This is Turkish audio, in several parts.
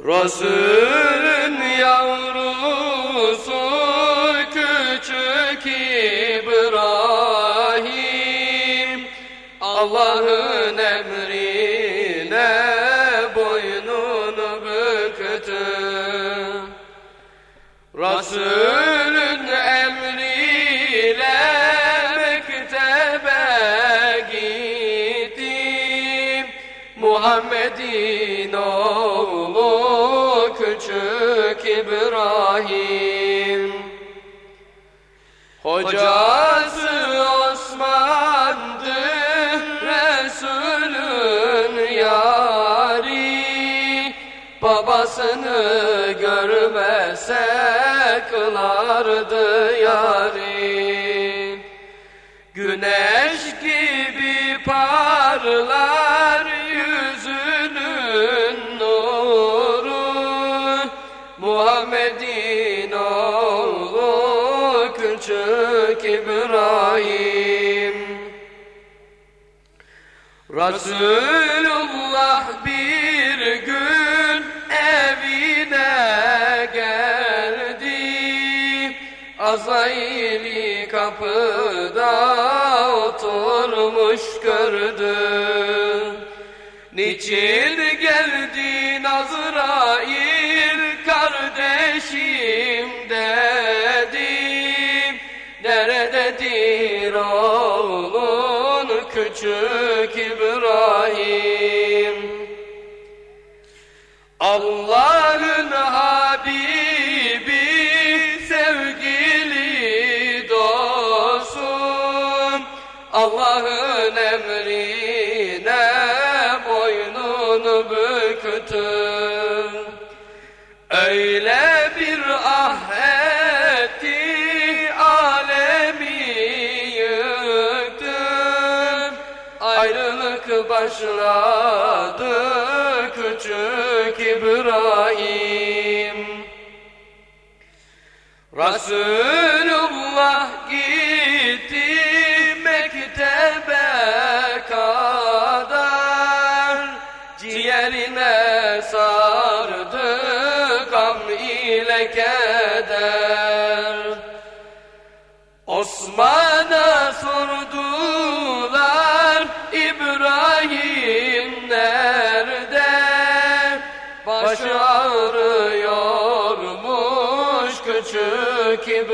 Resulün yavrusu küçük İbrahim. Allah'ın emrine boynunu büktü. Resulün emriyle mektebe gittim. Muhammed'in oğlu İbrahim. Hocası Osman'dı Resulün yari. Babasını görmese kılardı yari. Güneş gibi parlar Resulullah bir gün evine geldi. Azrail'i kapıda oturmuş gördü. Niçin geldin Azrail kardeşim küçük İbrahim. Allah'ın Habibi sevgili dostum. Allah'ın emrine boynunu büktü Öyle başladı küçük İbrahim. Resulullah gitti mektebe kadar Ciğerine sardı gam ile keder. Osman'a sordular İbrahim küçük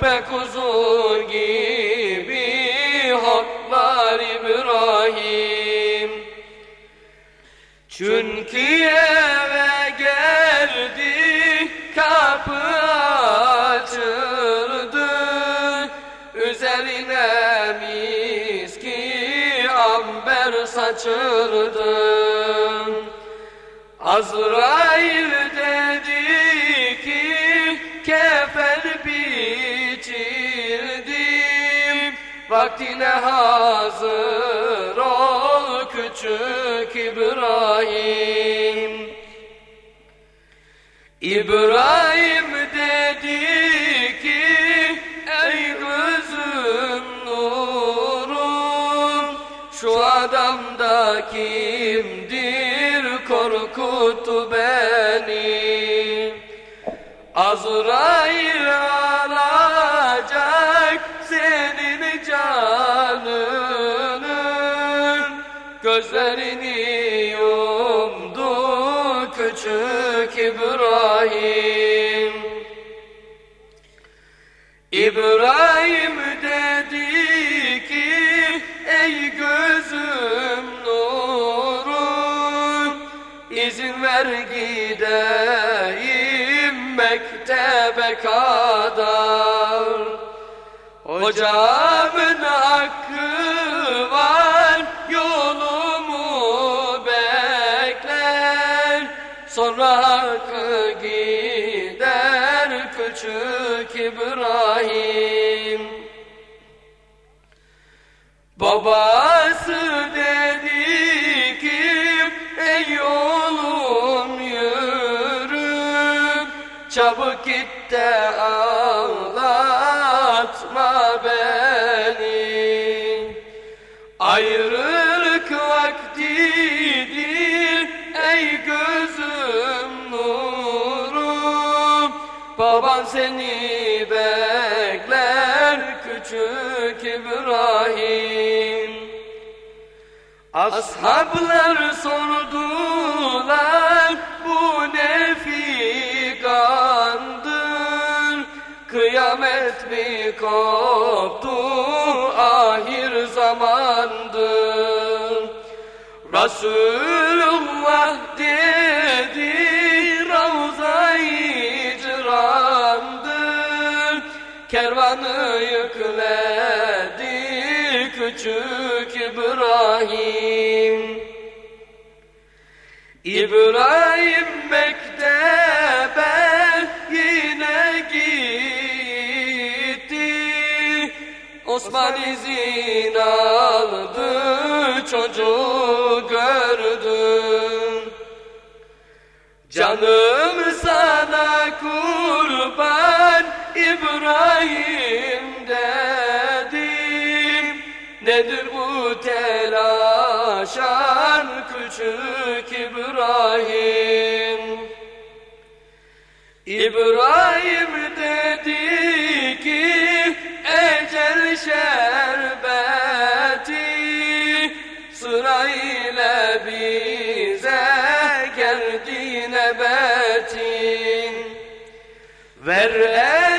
Körpe kuzu gibi hoplar İbrahim. Çünkü eve geldi kapı açıldı. Üzerine miski amber saçıldı. Azrail Vaktine hazır ol küçük İbrahim. İbrahim dedi ki ey gözüm nurum Şu adamda kimdir korkuttu beni? Azrail alacak Gözlerini yumdu küçük İbrahim. İbrahim dedi ki ey gözüm nurum izin ver gideyim mektebe kadar. Hocamın hakkı İbrahim. Babası dedi ki ey oğlum yürü Çabuk git de ağlatma beni. Ayrılık vaktidir ey gözüm nurum Baban seni küçük İbrahim. Ashablar sordular bu ne figandır Kıyamet mi koptu? Ahir zamandır. Resulullah Kervanı yükledi küçük İbrahim. İbrahim mektebe yine gitti. Osman izin aldı çocuğu gördüm. Canım İbrahim dedim. Nedir bu telaşan küçük İbrahim? İbrahim dedi ki ecel şerbeti sırayla bize geldi nebetin ver elini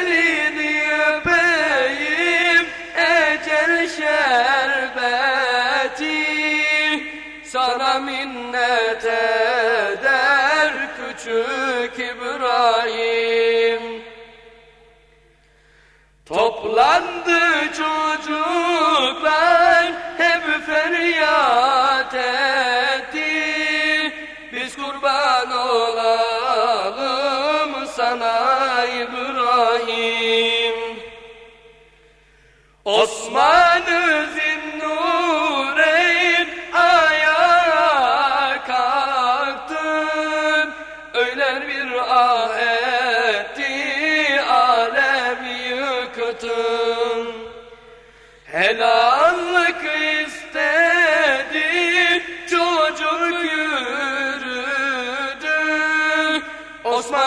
minnet eder küçük İbrahim. Toplandı çocuklar hep feryat etti. Biz kurban olalım sana İbrahim. Osman-ı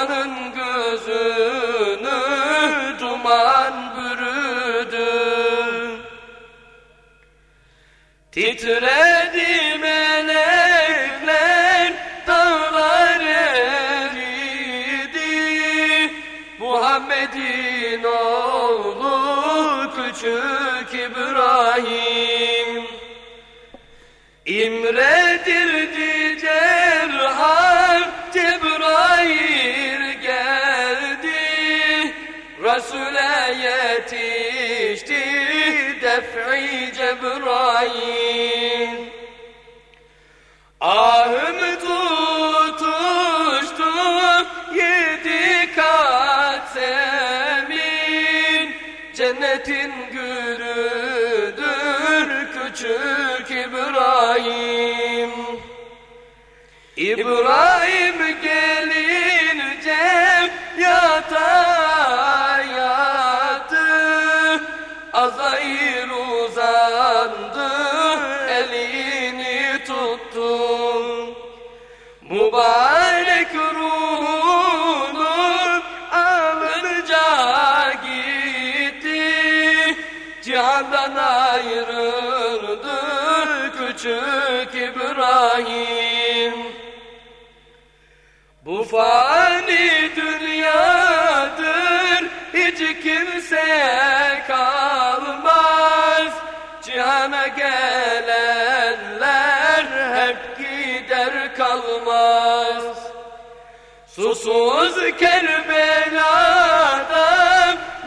Osman'ın gözünü duman bürüdü. Titredi melekler dağlar eridi. Muhammed'in oğlu küçük İbrahim. İmredirdi cerhar Resul'e yetişti def'i Cebrail. Ahım tutuştu yedi kat zemin. Cennetin gülüdür küçük İbrahim. İbrahim elini tuttu Mübarek ruhunu alınca gitti. Cihandan ayrıldı küçük İbrahim. Bu fani dünyadır hiç kimseye kalmaz Susuz Kerbela'da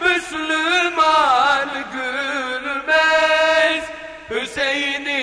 Müslüman gülmez. Hüseyin'in dayı